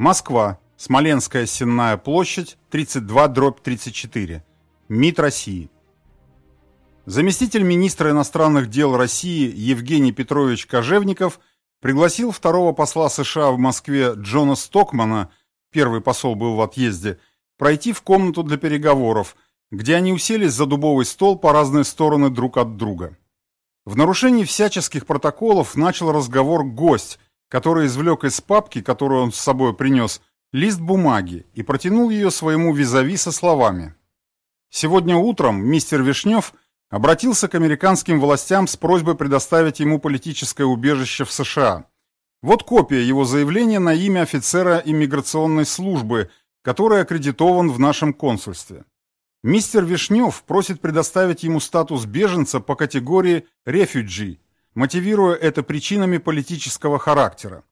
Москва. Смоленская Сенная площадь, 32 дробь 34. МИД России. Заместитель министра иностранных дел России Евгений Петрович Кожевников пригласил второго посла США в Москве Джона Стокмана, первый посол был в отъезде, пройти в комнату для переговоров, где они уселись за дубовый стол по разные стороны друг от друга. В нарушении всяческих протоколов начал разговор гость, который извлек из папки, которую он с собой принес, лист бумаги и протянул ее своему визави со словами. Сегодня утром мистер Вишнев обратился к американским властям с просьбой предоставить ему политическое убежище в США. Вот копия его заявления на имя офицера иммиграционной службы, который аккредитован в нашем консульстве. Мистер Вишнев просит предоставить ему статус беженца по категории «refugee», мотивируя это причинами политического характера.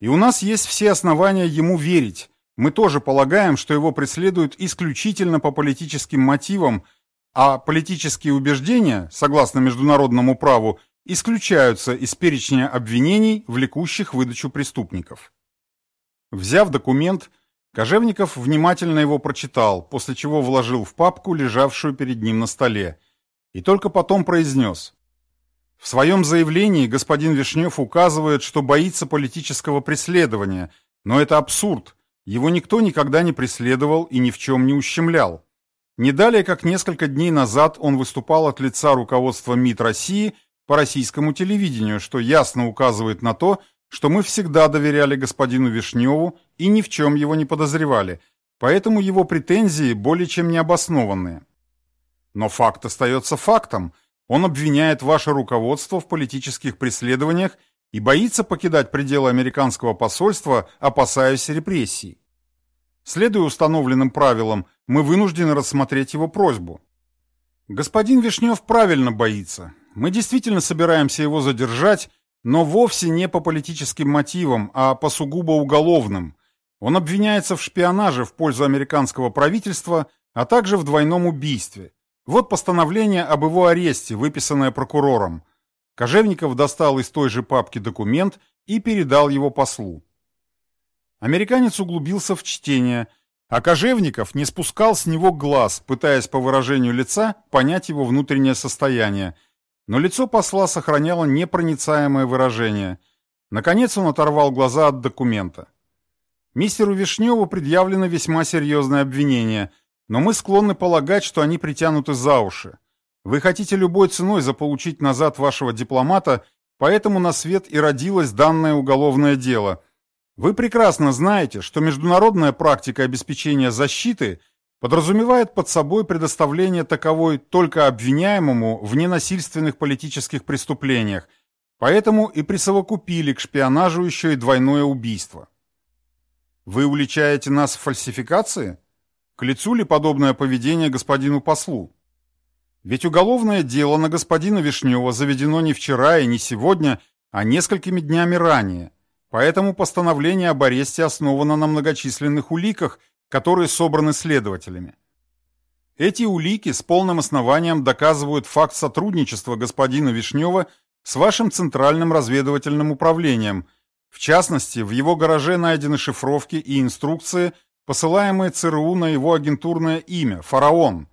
И у нас есть все основания ему верить. Мы тоже полагаем, что его преследуют исключительно по политическим мотивам, а политические убеждения, согласно международному праву, исключаются из перечня обвинений, влекущих выдачу преступников. Взяв документ, Кожевников внимательно его прочитал, после чего вложил в папку, лежавшую перед ним на столе, и только потом произнес. В своем заявлении господин Вишнев указывает, что боится политического преследования, но это абсурд. Его никто никогда не преследовал и ни в чем не ущемлял. Не далее, как несколько дней назад он выступал от лица руководства МИД России по российскому телевидению, что ясно указывает на то, что мы всегда доверяли господину Вишневу и ни в чем его не подозревали, поэтому его претензии более чем необоснованные. Но факт остается фактом – он обвиняет ваше руководство в политических преследованиях и боится покидать пределы американского посольства, опасаясь репрессий. Следуя установленным правилам, мы вынуждены рассмотреть его просьбу. Господин Вишнев правильно боится. Мы действительно собираемся его задержать, но вовсе не по политическим мотивам, а по сугубо уголовным. Он обвиняется в шпионаже в пользу американского правительства, а также в двойном убийстве. Вот постановление об его аресте, выписанное прокурором. Кожевников достал из той же папки документ и передал его послу. Американец углубился в чтение, а Кожевников не спускал с него глаз, пытаясь по выражению лица понять его внутреннее состояние. Но лицо посла сохраняло непроницаемое выражение. Наконец он оторвал глаза от документа. Мистеру Вишневу предъявлено весьма серьезное обвинение – но мы склонны полагать, что они притянуты за уши. Вы хотите любой ценой заполучить назад вашего дипломата, поэтому на свет и родилось данное уголовное дело. Вы прекрасно знаете, что международная практика обеспечения защиты подразумевает под собой предоставление таковой только обвиняемому в ненасильственных политических преступлениях, поэтому и присовокупили к шпионажу еще и двойное убийство. Вы уличаете нас в фальсификации? К лицу ли подобное поведение господину послу? Ведь уголовное дело на господина Вишнева заведено не вчера и не сегодня, а несколькими днями ранее. Поэтому постановление об аресте основано на многочисленных уликах, которые собраны следователями. Эти улики с полным основанием доказывают факт сотрудничества господина Вишнева с вашим Центральным разведывательным управлением. В частности, в его гараже найдены шифровки и инструкции посылаемые ЦРУ на его агентурное имя – «Фараон».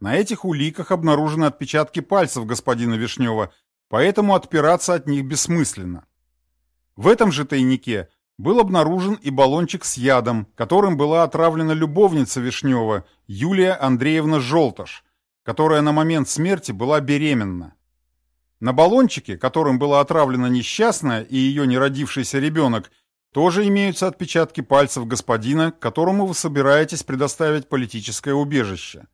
На этих уликах обнаружены отпечатки пальцев господина Вишнева, поэтому отпираться от них бессмысленно. В этом же тайнике был обнаружен и баллончик с ядом, которым была отравлена любовница Вишнева, Юлия Андреевна Желташ, которая на момент смерти была беременна. На баллончике, которым была отравлена несчастная и ее неродившийся ребенок – тоже имеются отпечатки пальцев господина, которому вы собираетесь предоставить политическое убежище.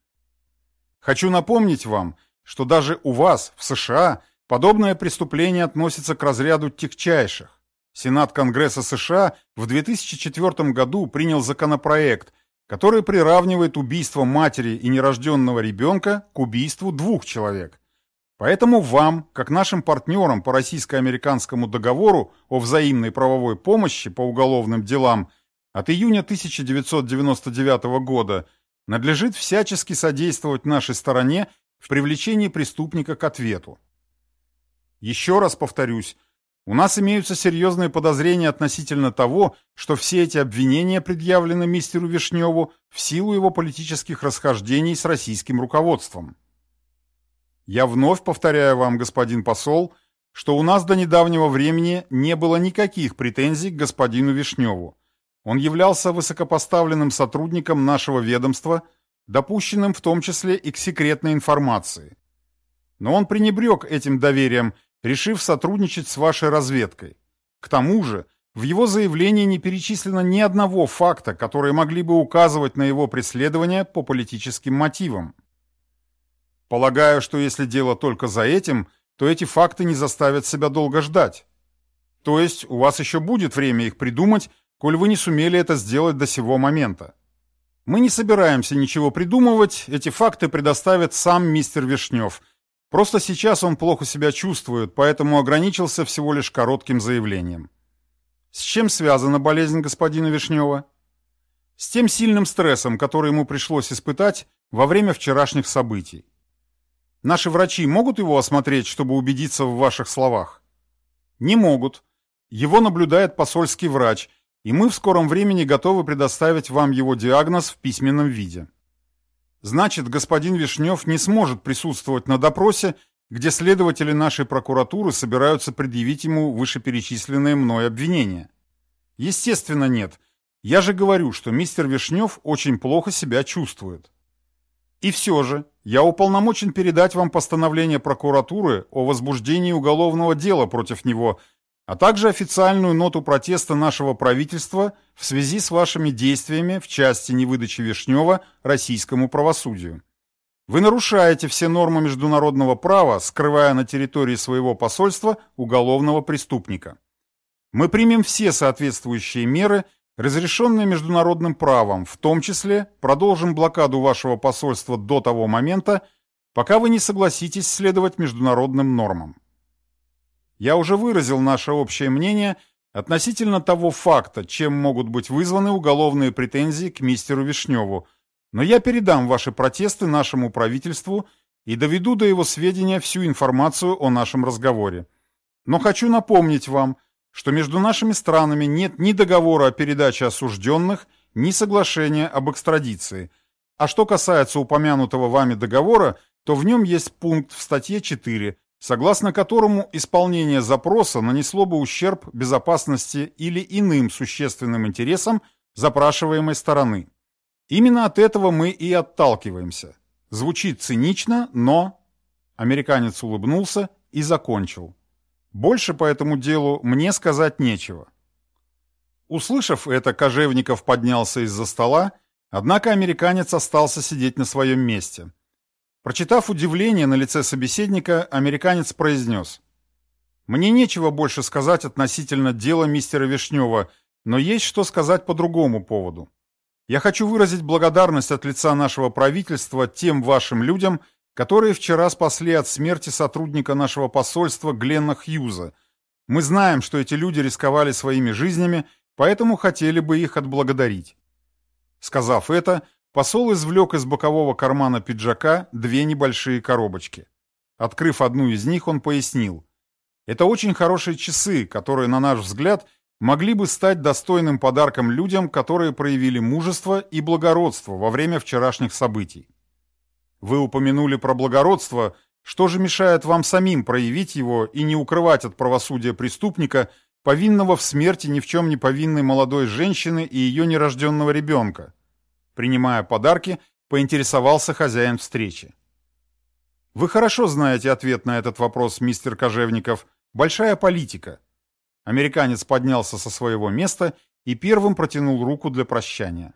Хочу напомнить вам, что даже у вас, в США, подобное преступление относится к разряду тягчайших. Сенат Конгресса США в 2004 году принял законопроект, который приравнивает убийство матери и нерожденного ребенка к убийству двух человек. Поэтому вам, как нашим партнерам по российско-американскому договору о взаимной правовой помощи по уголовным делам от июня 1999 года, надлежит всячески содействовать нашей стороне в привлечении преступника к ответу. Еще раз повторюсь, У нас имеются серьезные подозрения относительно того, что все эти обвинения предъявлены мистеру Вишневу в силу его политических расхождений с российским руководством. Я вновь повторяю вам, господин посол, что у нас до недавнего времени не было никаких претензий к господину Вишневу. Он являлся высокопоставленным сотрудником нашего ведомства, допущенным в том числе и к секретной информации. Но он пренебрег этим доверием, решив сотрудничать с вашей разведкой. К тому же, в его заявлении не перечислено ни одного факта, которые могли бы указывать на его преследование по политическим мотивам. Полагаю, что если дело только за этим, то эти факты не заставят себя долго ждать. То есть у вас еще будет время их придумать, коль вы не сумели это сделать до сего момента. Мы не собираемся ничего придумывать, эти факты предоставит сам мистер Вишнев, Просто сейчас он плохо себя чувствует, поэтому ограничился всего лишь коротким заявлением. С чем связана болезнь господина Вишнева? С тем сильным стрессом, который ему пришлось испытать во время вчерашних событий. Наши врачи могут его осмотреть, чтобы убедиться в ваших словах? Не могут. Его наблюдает посольский врач, и мы в скором времени готовы предоставить вам его диагноз в письменном виде. Значит, господин Вишнев не сможет присутствовать на допросе, где следователи нашей прокуратуры собираются предъявить ему вышеперечисленные мной обвинения. Естественно, нет. Я же говорю, что мистер Вишнев очень плохо себя чувствует. И все же, я уполномочен передать вам постановление прокуратуры о возбуждении уголовного дела против него а также официальную ноту протеста нашего правительства в связи с вашими действиями в части невыдачи Вишнева российскому правосудию. Вы нарушаете все нормы международного права, скрывая на территории своего посольства уголовного преступника. Мы примем все соответствующие меры, разрешенные международным правом, в том числе продолжим блокаду вашего посольства до того момента, пока вы не согласитесь следовать международным нормам. Я уже выразил наше общее мнение относительно того факта, чем могут быть вызваны уголовные претензии к мистеру Вишневу, но я передам ваши протесты нашему правительству и доведу до его сведения всю информацию о нашем разговоре. Но хочу напомнить вам, что между нашими странами нет ни договора о передаче осужденных, ни соглашения об экстрадиции. А что касается упомянутого вами договора, то в нем есть пункт в статье 4, согласно которому исполнение запроса нанесло бы ущерб безопасности или иным существенным интересам запрашиваемой стороны. Именно от этого мы и отталкиваемся. Звучит цинично, но... Американец улыбнулся и закончил. Больше по этому делу мне сказать нечего. Услышав это, Кожевников поднялся из-за стола, однако американец остался сидеть на своем месте. Прочитав удивление на лице собеседника, американец произнес. «Мне нечего больше сказать относительно дела мистера Вишнева, но есть что сказать по другому поводу. Я хочу выразить благодарность от лица нашего правительства тем вашим людям, которые вчера спасли от смерти сотрудника нашего посольства Гленна Хьюза. Мы знаем, что эти люди рисковали своими жизнями, поэтому хотели бы их отблагодарить». Сказав это, Посол извлек из бокового кармана пиджака две небольшие коробочки. Открыв одну из них, он пояснил. Это очень хорошие часы, которые, на наш взгляд, могли бы стать достойным подарком людям, которые проявили мужество и благородство во время вчерашних событий. Вы упомянули про благородство, что же мешает вам самим проявить его и не укрывать от правосудия преступника, повинного в смерти ни в чем не повинной молодой женщины и ее нерожденного ребенка? Принимая подарки, поинтересовался хозяин встречи. Вы хорошо знаете ответ на этот вопрос, мистер Кожевников. Большая политика. Американец поднялся со своего места и первым протянул руку для прощания.